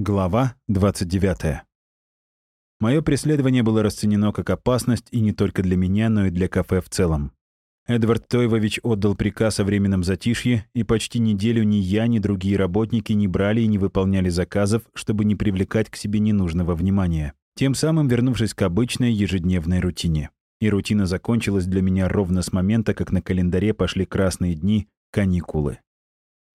Глава 29. Мое преследование было расценено как опасность и не только для меня, но и для кафе в целом. Эдвард Тойвович отдал приказ о временном затишье, и почти неделю ни я, ни другие работники не брали и не выполняли заказов, чтобы не привлекать к себе ненужного внимания, тем самым вернувшись к обычной ежедневной рутине. И рутина закончилась для меня ровно с момента, как на календаре пошли красные дни, каникулы.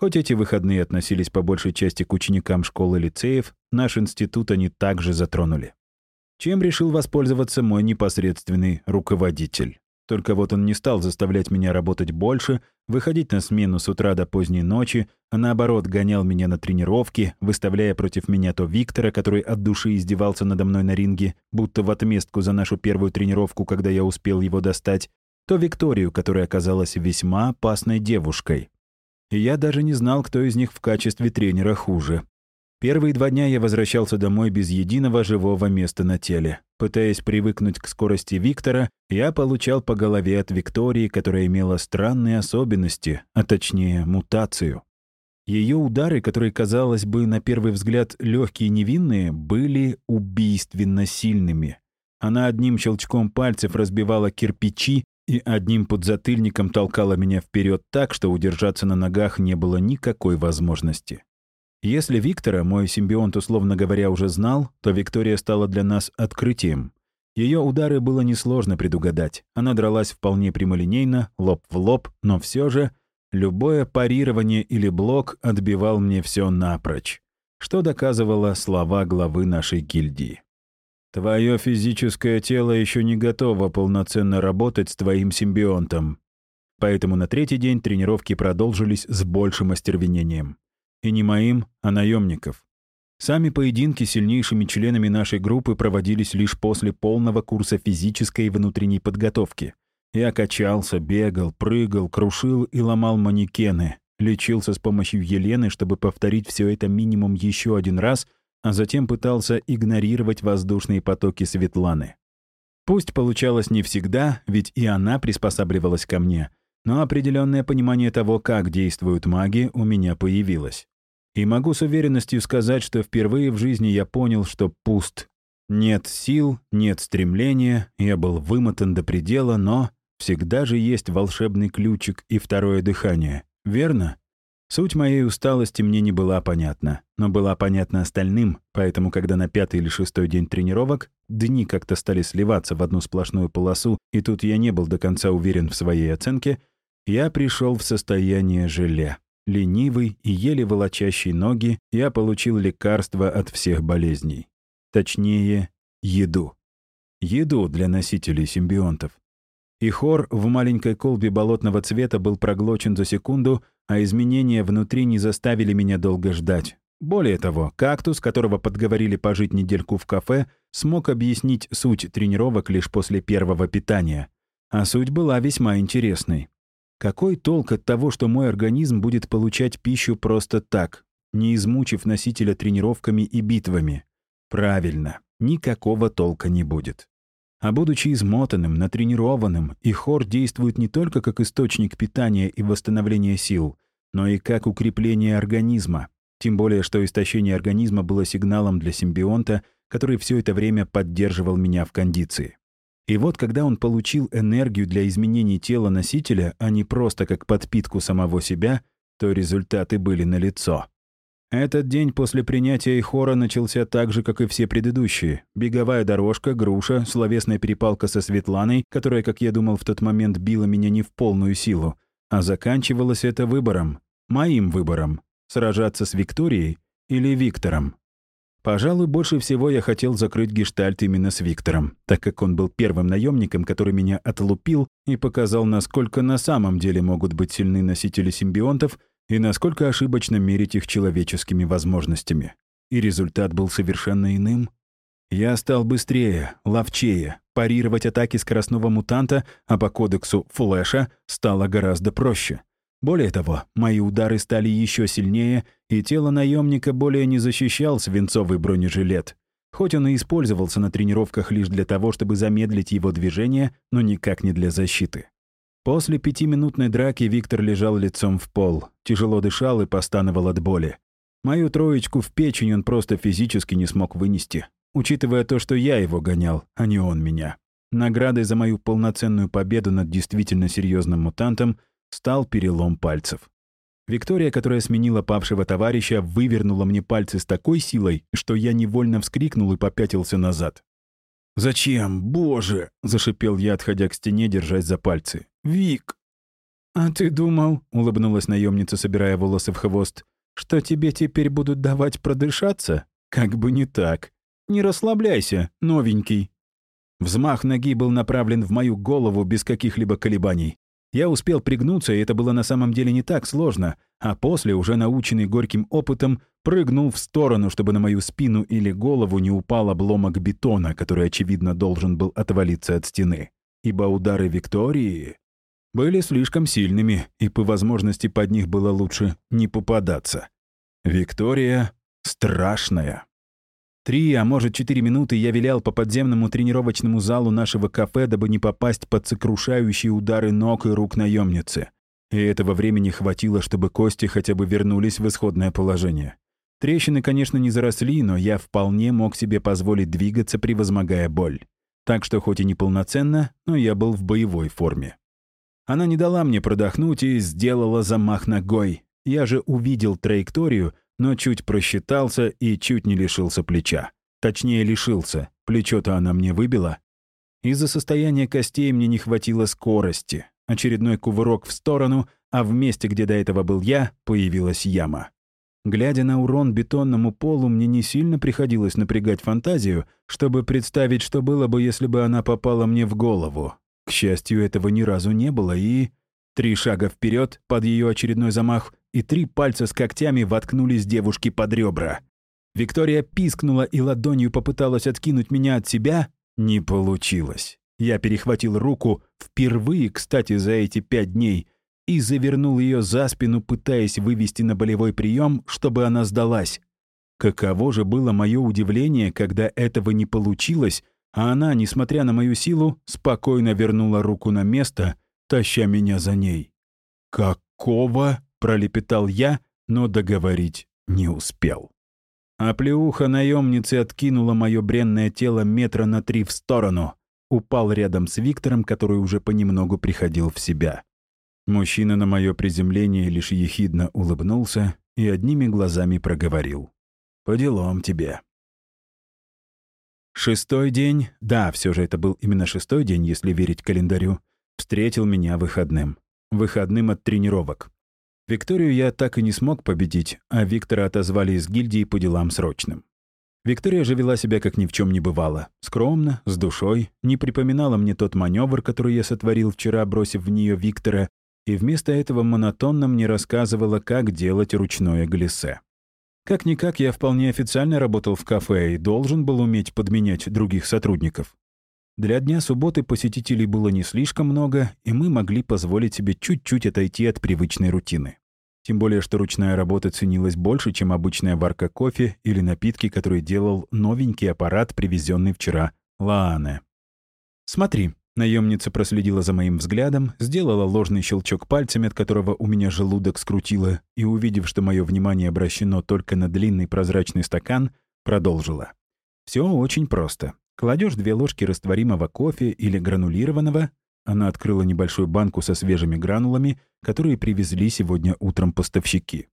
Хоть эти выходные относились по большей части к ученикам школы лицеев, наш институт они также затронули. Чем решил воспользоваться мой непосредственный руководитель. Только вот он не стал заставлять меня работать больше, выходить на смену с утра до поздней ночи, а наоборот гонял меня на тренировки, выставляя против меня то Виктора, который от души издевался надо мной на ринге, будто в отместку за нашу первую тренировку, когда я успел его достать, то Викторию, которая оказалась весьма опасной девушкой и я даже не знал, кто из них в качестве тренера хуже. Первые два дня я возвращался домой без единого живого места на теле. Пытаясь привыкнуть к скорости Виктора, я получал по голове от Виктории, которая имела странные особенности, а точнее мутацию. Ее удары, которые, казалось бы, на первый взгляд легкие и невинные, были убийственно сильными. Она одним щелчком пальцев разбивала кирпичи и одним подзатыльником толкала меня вперед так, что удержаться на ногах не было никакой возможности. Если Виктора, мой симбионт, условно говоря, уже знал, то Виктория стала для нас открытием. Ее удары было несложно предугадать. Она дралась вполне прямолинейно, лоб в лоб, но все же любое парирование или блок отбивал мне все напрочь, что доказывало слова главы нашей гильдии. Твое физическое тело еще не готово полноценно работать с твоим симбионтом. Поэтому на третий день тренировки продолжились с большим остервенением. И не моим, а наемников. Сами поединки сильнейшими членами нашей группы проводились лишь после полного курса физической и внутренней подготовки. Я качался, бегал, прыгал, крушил и ломал манекены, лечился с помощью Елены, чтобы повторить все это минимум еще один раз — а затем пытался игнорировать воздушные потоки Светланы. Пусть получалось не всегда, ведь и она приспосабливалась ко мне, но определенное понимание того, как действуют маги, у меня появилось. И могу с уверенностью сказать, что впервые в жизни я понял, что пуст. Нет сил, нет стремления, я был вымотан до предела, но всегда же есть волшебный ключик и второе дыхание, верно? Суть моей усталости мне не была понятна, но была понятна остальным, поэтому, когда на пятый или шестой день тренировок дни как-то стали сливаться в одну сплошную полосу, и тут я не был до конца уверен в своей оценке, я пришел в состояние желе. Ленивый и еле волочащий ноги, я получил лекарство от всех болезней. Точнее, еду. Еду для носителей симбионтов. И хор в маленькой колбе болотного цвета был проглочен за секунду, а изменения внутри не заставили меня долго ждать. Более того, кактус, которого подговорили пожить недельку в кафе, смог объяснить суть тренировок лишь после первого питания. А суть была весьма интересной. Какой толк от того, что мой организм будет получать пищу просто так, не измучив носителя тренировками и битвами? Правильно, никакого толка не будет. А будучи измотанным, натренированным, и хор действует не только как источник питания и восстановления сил, но и как укрепление организма. Тем более, что истощение организма было сигналом для симбионта, который все это время поддерживал меня в кондиции. И вот когда он получил энергию для изменений тела носителя, а не просто как подпитку самого себя, то результаты были налицо. Этот день после принятия Ихора начался так же, как и все предыдущие. Беговая дорожка, груша, словесная перепалка со Светланой, которая, как я думал, в тот момент била меня не в полную силу. А заканчивалось это выбором. Моим выбором. Сражаться с Викторией или Виктором. Пожалуй, больше всего я хотел закрыть гештальт именно с Виктором, так как он был первым наемником, который меня отлупил и показал, насколько на самом деле могут быть сильны носители симбионтов — и насколько ошибочно мерить их человеческими возможностями. И результат был совершенно иным. Я стал быстрее, ловчее, парировать атаки скоростного мутанта, а по кодексу Флэша стало гораздо проще. Более того, мои удары стали еще сильнее, и тело наемника более не защищал свинцовый бронежилет. Хоть он и использовался на тренировках лишь для того, чтобы замедлить его движение, но никак не для защиты. После пятиминутной драки Виктор лежал лицом в пол, тяжело дышал и постановал от боли. Мою троечку в печень он просто физически не смог вынести, учитывая то, что я его гонял, а не он меня. Наградой за мою полноценную победу над действительно серьезным мутантом стал перелом пальцев. Виктория, которая сменила павшего товарища, вывернула мне пальцы с такой силой, что я невольно вскрикнул и попятился назад. «Зачем? Боже!» — зашипел я, отходя к стене, держась за пальцы. «Вик!» «А ты думал?» — улыбнулась наемница, собирая волосы в хвост. «Что тебе теперь будут давать продышаться? Как бы не так. Не расслабляйся, новенький». Взмах ноги был направлен в мою голову без каких-либо колебаний. Я успел пригнуться, и это было на самом деле не так сложно, а после, уже наученный горьким опытом, прыгнул в сторону, чтобы на мою спину или голову не упал обломок бетона, который, очевидно, должен был отвалиться от стены. Ибо удары Виктории были слишком сильными, и по возможности под них было лучше не попадаться. Виктория страшная. Три, а может, четыре минуты я вилял по подземному тренировочному залу нашего кафе, дабы не попасть под сокрушающие удары ног и рук наемницы. И этого времени хватило, чтобы кости хотя бы вернулись в исходное положение. Трещины, конечно, не заросли, но я вполне мог себе позволить двигаться, превозмогая боль. Так что хоть и неполноценно, но я был в боевой форме. Она не дала мне продохнуть и сделала замах ногой. Я же увидел траекторию, но чуть просчитался и чуть не лишился плеча. Точнее, лишился. Плечо-то она мне выбила. Из-за состояния костей мне не хватило скорости. Очередной кувырок в сторону, а в месте, где до этого был я, появилась яма. Глядя на урон бетонному полу, мне не сильно приходилось напрягать фантазию, чтобы представить, что было бы, если бы она попала мне в голову. К счастью, этого ни разу не было, и... Три шага вперед под ее очередной замах, и три пальца с когтями воткнулись девушке под ребра. Виктория пискнула и ладонью попыталась откинуть меня от себя. Не получилось. Я перехватил руку, впервые, кстати, за эти пять дней, и завернул ее за спину, пытаясь вывести на болевой прием, чтобы она сдалась. Каково же было мое удивление, когда этого не получилось, а она, несмотря на мою силу, спокойно вернула руку на место, таща меня за ней. «Какого?» пролепетал я, но договорить не успел. А плеуха наемницы откинула мое бренное тело метра на три в сторону. Упал рядом с Виктором, который уже понемногу приходил в себя. Мужчина на мое приземление лишь ехидно улыбнулся и одними глазами проговорил. «По делам тебе». Шестой день, да, все же это был именно шестой день, если верить календарю, встретил меня выходным. Выходным от тренировок. Викторию я так и не смог победить, а Виктора отозвали из гильдии по делам срочным. Виктория же вела себя как ни в чем не бывало. Скромно, с душой, не припоминала мне тот маневр, который я сотворил вчера, бросив в нее Виктора, и вместо этого монотонно мне рассказывала, как делать ручное глиссе. Как-никак я вполне официально работал в кафе и должен был уметь подменять других сотрудников. Для дня субботы посетителей было не слишком много, и мы могли позволить себе чуть-чуть отойти от привычной рутины. Тем более, что ручная работа ценилась больше, чем обычная варка кофе или напитки, которые делал новенький аппарат, привезенный вчера Лаане. «Смотри», — наемница проследила за моим взглядом, сделала ложный щелчок пальцами, от которого у меня желудок скрутило, и, увидев, что мое внимание обращено только на длинный прозрачный стакан, продолжила. Все очень просто. Кладешь две ложки растворимого кофе или гранулированного, она открыла небольшую банку со свежими гранулами, которые привезли сегодня утром поставщики.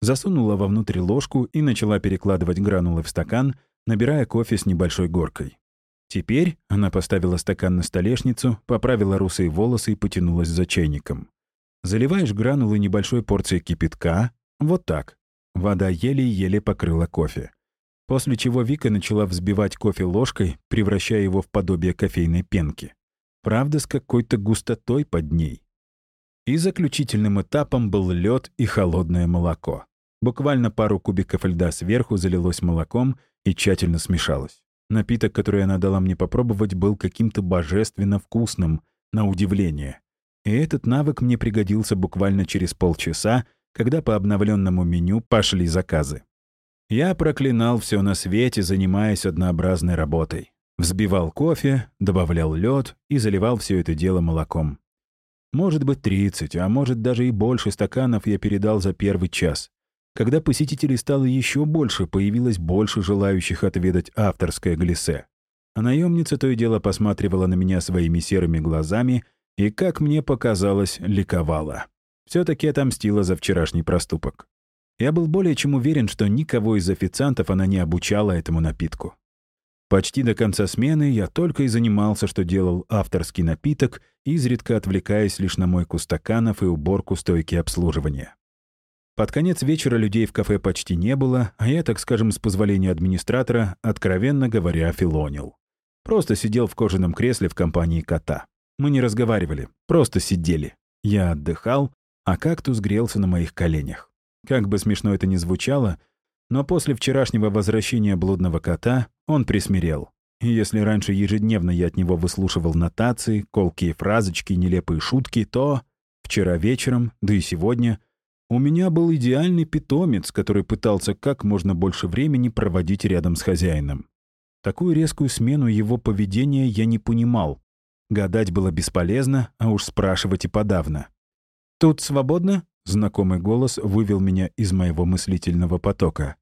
Засунула вовнутрь ложку и начала перекладывать гранулы в стакан, набирая кофе с небольшой горкой. Теперь она поставила стакан на столешницу, поправила русые волосы и потянулась за чайником. Заливаешь гранулы небольшой порцией кипятка, вот так. Вода еле-еле покрыла кофе. После чего Вика начала взбивать кофе ложкой, превращая его в подобие кофейной пенки правда, с какой-то густотой под ней. И заключительным этапом был лед и холодное молоко. Буквально пару кубиков льда сверху залилось молоком и тщательно смешалось. Напиток, который она дала мне попробовать, был каким-то божественно вкусным, на удивление. И этот навык мне пригодился буквально через полчаса, когда по обновленному меню пошли заказы. Я проклинал все на свете, занимаясь однообразной работой. Взбивал кофе, добавлял лед и заливал все это дело молоком. Может быть, 30, а может даже и больше стаканов я передал за первый час. Когда посетителей стало еще больше, появилось больше желающих отведать авторское глиссе. А наемница то и дело посматривала на меня своими серыми глазами и, как мне показалось, ликовала. Все-таки отомстила за вчерашний проступок. Я был более чем уверен, что никого из официантов она не обучала этому напитку. Почти до конца смены я только и занимался, что делал авторский напиток, изредка отвлекаясь лишь на мойку стаканов и уборку стойки обслуживания. Под конец вечера людей в кафе почти не было, а я, так скажем, с позволения администратора, откровенно говоря, филонил. Просто сидел в кожаном кресле в компании кота. Мы не разговаривали, просто сидели. Я отдыхал, а кактус грелся на моих коленях. Как бы смешно это ни звучало, но после вчерашнего возвращения блудного кота он присмирел. И если раньше ежедневно я от него выслушивал нотации, колкие фразочки, нелепые шутки, то вчера вечером, да и сегодня, у меня был идеальный питомец, который пытался как можно больше времени проводить рядом с хозяином. Такую резкую смену его поведения я не понимал. Гадать было бесполезно, а уж спрашивать и подавно. «Тут свободно?» — знакомый голос вывел меня из моего мыслительного потока.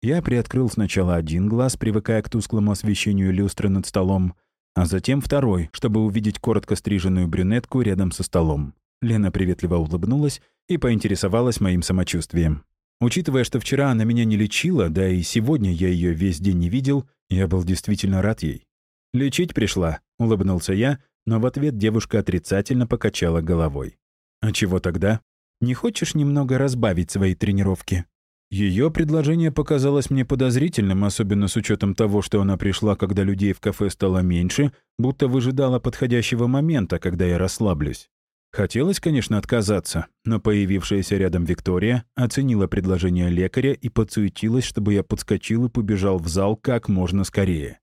Я приоткрыл сначала один глаз, привыкая к тусклому освещению люстры над столом, а затем второй, чтобы увидеть коротко стриженную брюнетку рядом со столом. Лена приветливо улыбнулась и поинтересовалась моим самочувствием. Учитывая, что вчера она меня не лечила, да и сегодня я ее весь день не видел, я был действительно рад ей. «Лечить пришла», — улыбнулся я, но в ответ девушка отрицательно покачала головой. «А чего тогда? Не хочешь немного разбавить свои тренировки?» Ее предложение показалось мне подозрительным, особенно с учетом того, что она пришла, когда людей в кафе стало меньше, будто выжидала подходящего момента, когда я расслаблюсь. Хотелось, конечно, отказаться, но появившаяся рядом Виктория оценила предложение лекаря и подсуетилась, чтобы я подскочил и побежал в зал как можно скорее.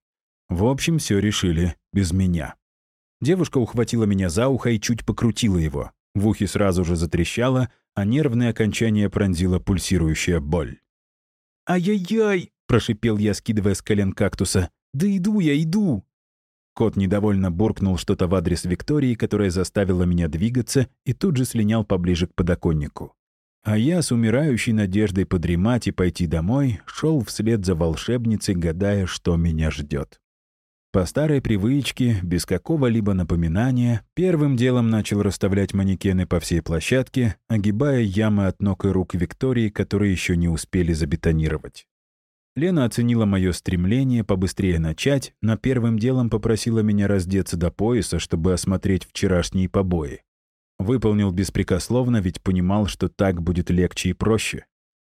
В общем, все решили без меня. Девушка ухватила меня за ухо и чуть покрутила его. В ухе сразу же затрещало, а нервное окончание пронзила пульсирующая боль. «Ай-яй-яй!» — прошипел я, скидывая с колен кактуса. «Да иду я, иду!» Кот недовольно буркнул что-то в адрес Виктории, которая заставила меня двигаться, и тут же слинял поближе к подоконнику. А я с умирающей надеждой подремать и пойти домой шел вслед за волшебницей, гадая, что меня ждет. По старой привычке, без какого-либо напоминания, первым делом начал расставлять манекены по всей площадке, огибая ямы от ног и рук Виктории, которые еще не успели забетонировать. Лена оценила мое стремление побыстрее начать, но первым делом попросила меня раздеться до пояса, чтобы осмотреть вчерашние побои. Выполнил беспрекословно, ведь понимал, что так будет легче и проще.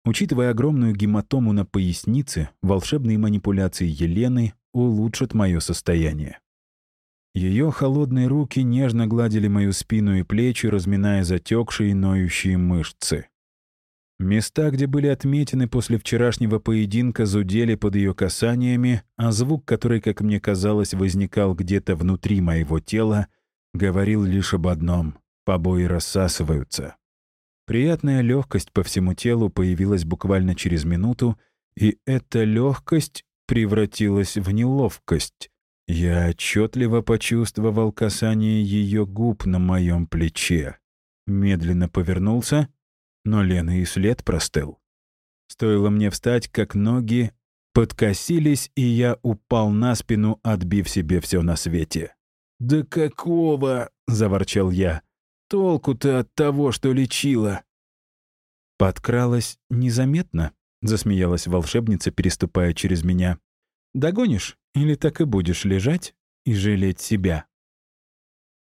Учитывая огромную гематому на пояснице, волшебные манипуляции Елены улучшат мое состояние. Ее холодные руки нежно гладили мою спину и плечи, разминая затекшие и ноющие мышцы. Места, где были отметины после вчерашнего поединка, зудели под ее касаниями, а звук, который, как мне казалось, возникал где-то внутри моего тела, говорил лишь об одном — побои рассасываются. Приятная легкость по всему телу появилась буквально через минуту, и эта легкость превратилась в неловкость. Я отчетливо почувствовал касание ее губ на моем плече. Медленно повернулся, но Лена и след простыл. Стоило мне встать, как ноги подкосились, и я упал на спину, отбив себе все на свете. «Да какого?» — заворчал я. «Толку-то от того, что лечила?» Подкралась незаметно, — засмеялась волшебница, переступая через меня. «Догонишь или так и будешь лежать и жалеть себя?»